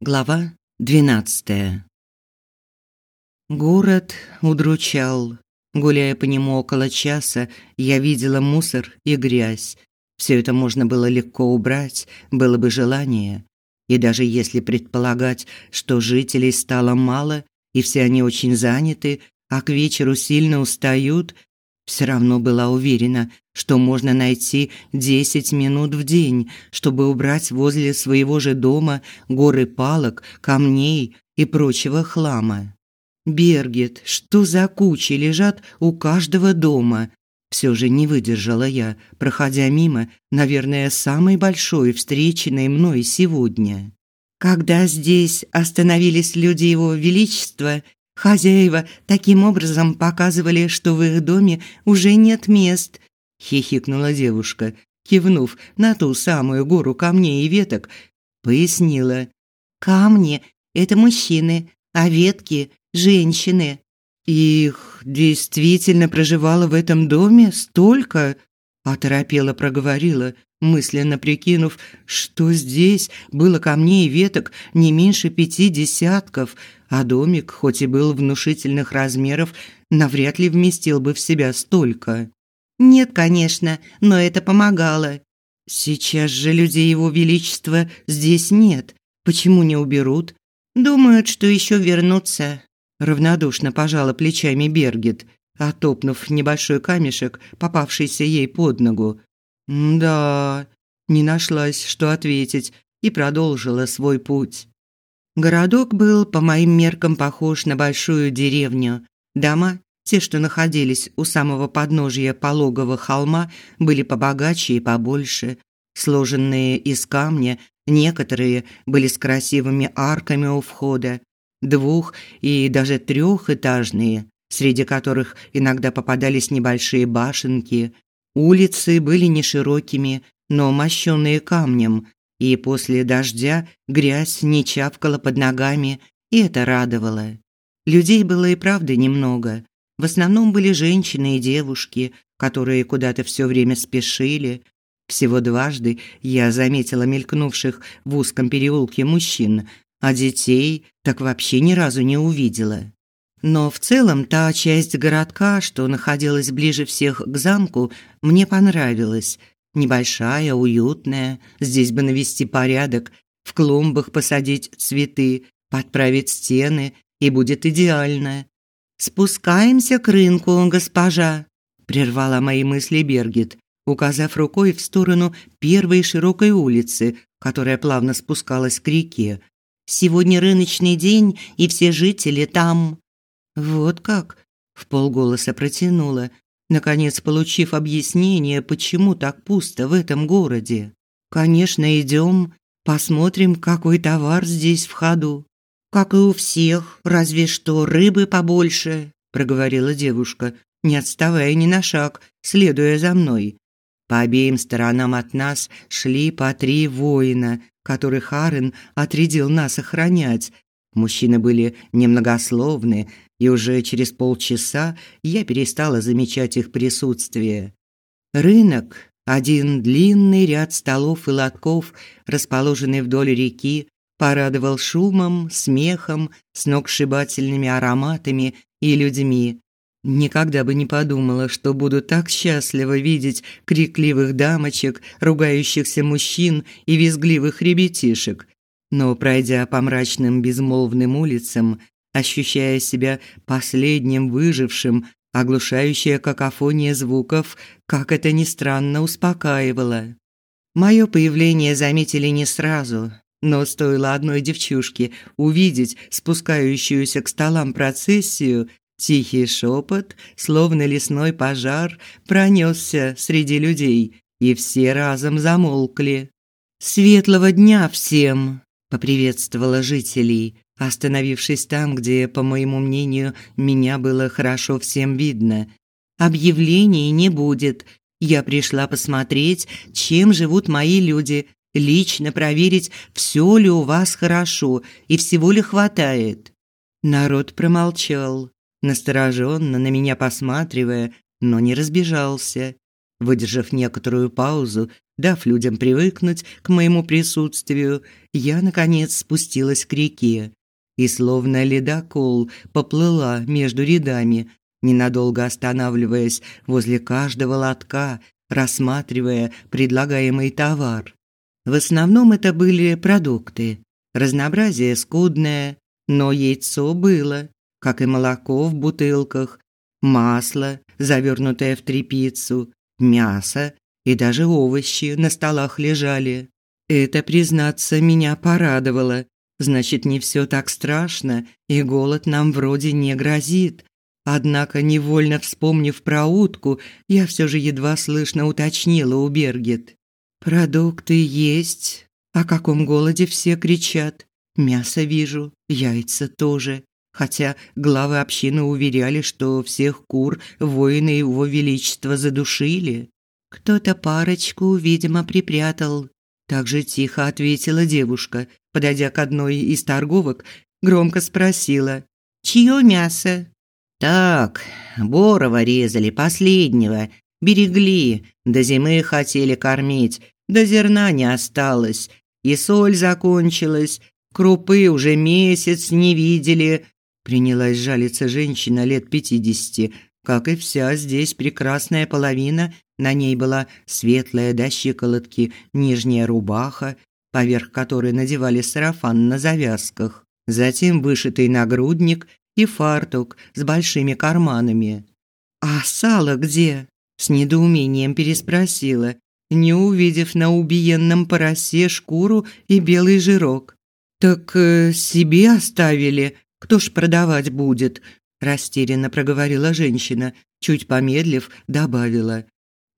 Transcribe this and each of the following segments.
Глава двенадцатая. Город удручал. Гуляя по нему около часа, я видела мусор и грязь. Все это можно было легко убрать, было бы желание. И даже если предполагать, что жителей стало мало, и все они очень заняты, а к вечеру сильно устают, все равно была уверена, что можно найти 10 минут в день, чтобы убрать возле своего же дома горы палок, камней и прочего хлама. Бергет, что за кучи лежат у каждого дома? Все же не выдержала я, проходя мимо, наверное, самой большой встреченной мной сегодня. Когда здесь остановились люди его величества, Хозяева таким образом показывали, что в их доме уже нет мест, хихикнула девушка, кивнув на ту самую гору камней и веток, пояснила: "Камни это мужчины, а ветки женщины. Их действительно проживало в этом доме столько?" оторопела проговорила, мысленно прикинув, что здесь было камней и веток не меньше пяти десятков, а домик, хоть и был внушительных размеров, навряд ли вместил бы в себя столько. Нет, конечно, но это помогало. Сейчас же людей его величества здесь нет. Почему не уберут? Думают, что еще вернутся. Равнодушно пожала плечами Бергит, отопнув небольшой камешек, попавшийся ей под ногу. «Да...» Не нашлась, что ответить, и продолжила свой путь. Городок был по моим меркам похож на большую деревню. Дома, те, что находились у самого подножия пологого холма, были побогаче и побольше. Сложенные из камня, некоторые были с красивыми арками у входа, двух- и даже трехэтажные, среди которых иногда попадались небольшие башенки – Улицы были не широкими, но мощенные камнем, и после дождя грязь не чавкала под ногами, и это радовало. Людей было и правда немного. В основном были женщины и девушки, которые куда-то все время спешили. Всего дважды я заметила мелькнувших в узком переулке мужчин, а детей так вообще ни разу не увидела. Но в целом та часть городка, что находилась ближе всех к замку, мне понравилась. Небольшая, уютная, здесь бы навести порядок, в клумбах посадить цветы, подправить стены, и будет идеально. «Спускаемся к рынку, госпожа», – прервала мои мысли Бергит, указав рукой в сторону первой широкой улицы, которая плавно спускалась к реке. «Сегодня рыночный день, и все жители там». Вот как, в полголоса протянула, наконец получив объяснение, почему так пусто в этом городе. Конечно, идем, посмотрим, какой товар здесь в ходу. Как и у всех, разве что рыбы побольше, проговорила девушка, не отставая ни на шаг, следуя за мной. По обеим сторонам от нас шли по три воина, которых Арен отрядил нас охранять. Мужчины были немногословны, и уже через полчаса я перестала замечать их присутствие. Рынок, один длинный ряд столов и лотков, расположенный вдоль реки, порадовал шумом, смехом, сногсшибательными ароматами и людьми. Никогда бы не подумала, что буду так счастлива видеть крикливых дамочек, ругающихся мужчин и визгливых ребятишек. Но пройдя по мрачным безмолвным улицам, ощущая себя последним выжившим, оглушающая какофония звуков, как это ни странно, успокаивала. Мое появление заметили не сразу, но стоило одной девчушке увидеть спускающуюся к столам процессию, тихий шепот, словно лесной пожар, пронесся среди людей, и все разом замолкли. «Светлого дня всем!» – поприветствовала жителей, остановившись там, где, по моему мнению, меня было хорошо всем видно. Объявлений не будет. Я пришла посмотреть, чем живут мои люди, лично проверить, все ли у вас хорошо и всего ли хватает. Народ промолчал, настороженно на меня посматривая, но не разбежался. Выдержав некоторую паузу, Дав людям привыкнуть к моему присутствию, я, наконец, спустилась к реке и, словно ледокол, поплыла между рядами, ненадолго останавливаясь возле каждого лотка, рассматривая предлагаемый товар. В основном это были продукты. Разнообразие скудное, но яйцо было, как и молоко в бутылках, масло, завернутое в тряпицу, мясо и даже овощи на столах лежали. Это, признаться, меня порадовало. Значит, не все так страшно, и голод нам вроде не грозит. Однако, невольно вспомнив про утку, я все же едва слышно уточнила у Бергет. «Продукты есть. О каком голоде все кричат? Мясо вижу, яйца тоже. Хотя главы общины уверяли, что всех кур воины его величества задушили. Кто-то парочку, видимо, припрятал. Так же тихо ответила девушка, подойдя к одной из торговок, громко спросила: "Чье мясо?" Так, Борова резали последнего, берегли, до зимы хотели кормить, до зерна не осталось, и соль закончилась, крупы уже месяц не видели. Принялась жалиться женщина лет пятидесяти, как и вся здесь прекрасная половина. На ней была светлая до щиколотки нижняя рубаха, поверх которой надевали сарафан на завязках, затем вышитый нагрудник и фартук с большими карманами. «А сало где?» – с недоумением переспросила, не увидев на убиенном поросе шкуру и белый жирок. «Так э, себе оставили? Кто ж продавать будет?» – растерянно проговорила женщина, чуть помедлив, добавила.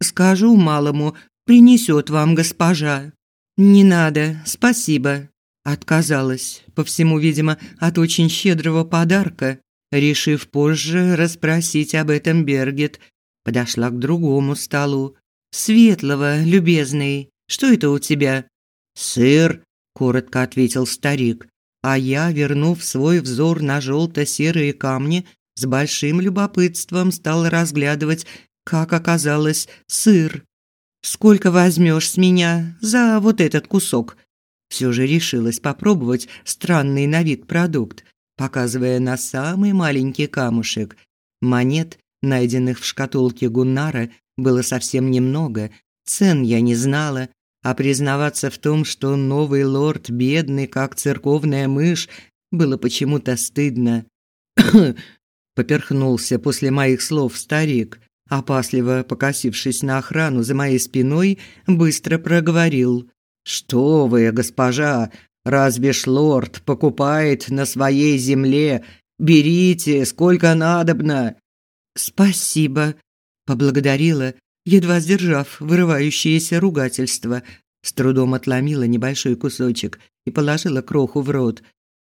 «Скажу малому, принесет вам госпожа». «Не надо, спасибо», Отказалась, по всему, видимо, от очень щедрого подарка, решив позже расспросить об этом Бергет. Подошла к другому столу. «Светлого, любезный, что это у тебя?» «Сыр», – коротко ответил старик. А я, вернув свой взор на желто-серые камни, с большим любопытством стал разглядывать, как оказалось, сыр. «Сколько возьмешь с меня за вот этот кусок?» все же решилась попробовать странный на вид продукт, показывая на самый маленький камушек. Монет, найденных в шкатулке Гуннара, было совсем немного, цен я не знала, а признаваться в том, что новый лорд бедный, как церковная мышь, было почему-то стыдно. Поперхнулся после моих слов старик, опасливо покосившись на охрану за моей спиной, быстро проговорил: «Что вы, госпожа, разве ж лорд покупает на своей земле? Берите, сколько надобно!» «Спасибо», – поблагодарила, едва сдержав вырывающееся ругательство. С трудом отломила небольшой кусочек и положила кроху в рот.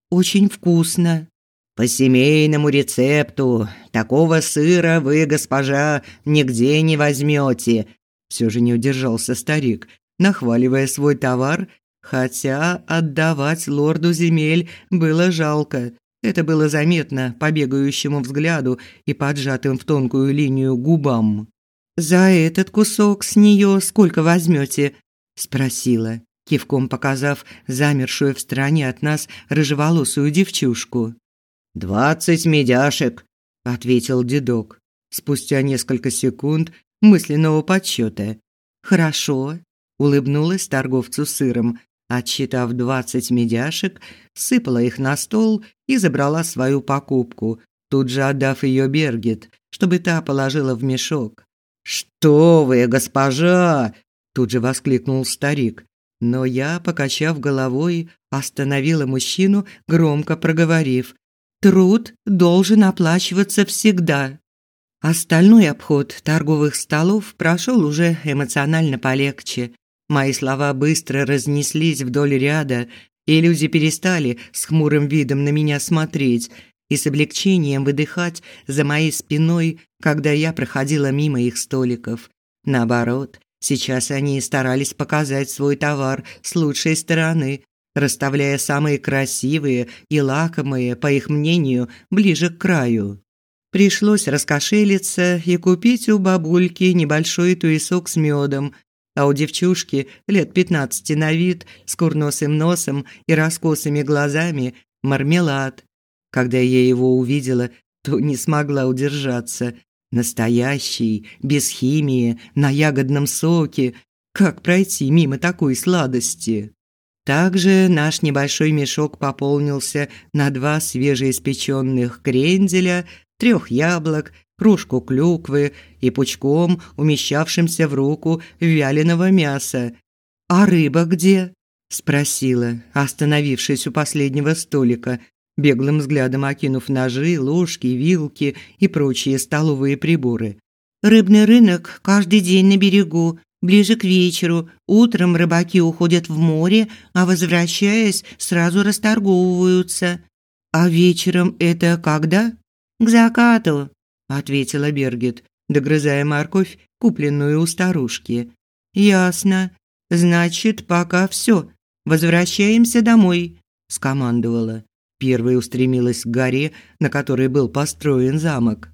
«Очень вкусно». «По семейному рецепту. Такого сыра вы, госпожа, нигде не возьмете», – все же не удержался старик, нахваливая свой товар, хотя отдавать лорду земель было жалко. Это было заметно по бегающему взгляду и поджатым в тонкую линию губам. «За этот кусок с нее сколько возьмете?» – спросила, кивком показав замершую в стороне от нас рыжеволосую девчушку. «Двадцать медяшек», – ответил дедок. Спустя несколько секунд мысленного подсчета. «Хорошо, улыбнулась торговцу сыром, отсчитав двадцать медяшек, сыпала их на стол и забрала свою покупку, тут же отдав ее Бергет, чтобы та положила в мешок. «Что вы, госпожа!» – тут же воскликнул старик. Но я, покачав головой, остановила мужчину, громко проговорив. «Труд должен оплачиваться всегда». Остальной обход торговых столов прошел уже эмоционально полегче. Мои слова быстро разнеслись вдоль ряда, и люди перестали с хмурым видом на меня смотреть и с облегчением выдыхать за моей спиной, когда я проходила мимо их столиков. Наоборот, сейчас они старались показать свой товар с лучшей стороны, расставляя самые красивые и лакомые, по их мнению, ближе к краю. Пришлось раскошелиться и купить у бабульки небольшой туесок с медом, а у девчушки лет пятнадцати на вид, с курносым носом и раскосыми глазами, мармелад. Когда я его увидела, то не смогла удержаться. Настоящий, без химии, на ягодном соке. Как пройти мимо такой сладости? Также наш небольшой мешок пополнился на два свежеиспеченных кренделя, трех яблок, кружку клюквы и пучком, умещавшимся в руку вяленого мяса. «А рыба где?» – спросила, остановившись у последнего столика, беглым взглядом окинув ножи, ложки, вилки и прочие столовые приборы. «Рыбный рынок каждый день на берегу, ближе к вечеру. Утром рыбаки уходят в море, а возвращаясь, сразу расторговываются. А вечером это когда? К закату, ответила Бергит, догрызая морковь, купленную у старушки. Ясно. Значит, пока все. Возвращаемся домой, скомандовала. Первой устремилась к горе, на которой был построен замок.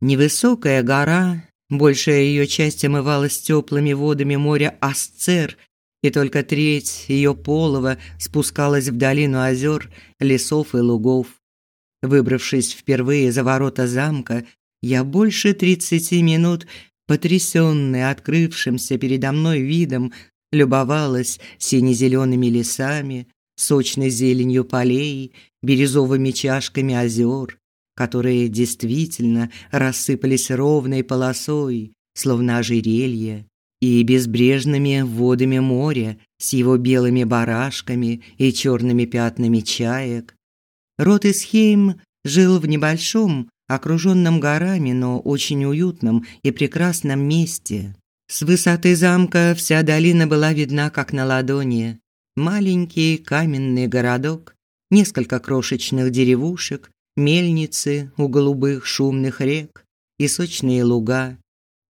Невысокая гора, большая ее часть омывалась теплыми водами моря Асцер, и только треть ее полова спускалась в долину озер, лесов и лугов. Выбравшись впервые за ворота замка, я больше тридцати минут, потрясённая открывшимся передо мной видом, любовалась сине-зелеными лесами, сочной зеленью полей, бирюзовыми чашками озер, которые действительно рассыпались ровной полосой, словно ожерелье, и безбрежными водами моря с его белыми барашками и черными пятнами чаек. Ротесхейм жил в небольшом, окруженном горами, но очень уютном и прекрасном месте. С высоты замка вся долина была видна как на ладони. Маленький каменный городок, несколько крошечных деревушек, мельницы у голубых шумных рек и сочные луга.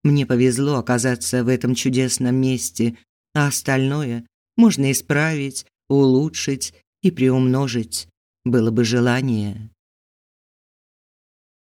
Мне повезло оказаться в этом чудесном месте, а остальное можно исправить, улучшить и приумножить, было бы желание.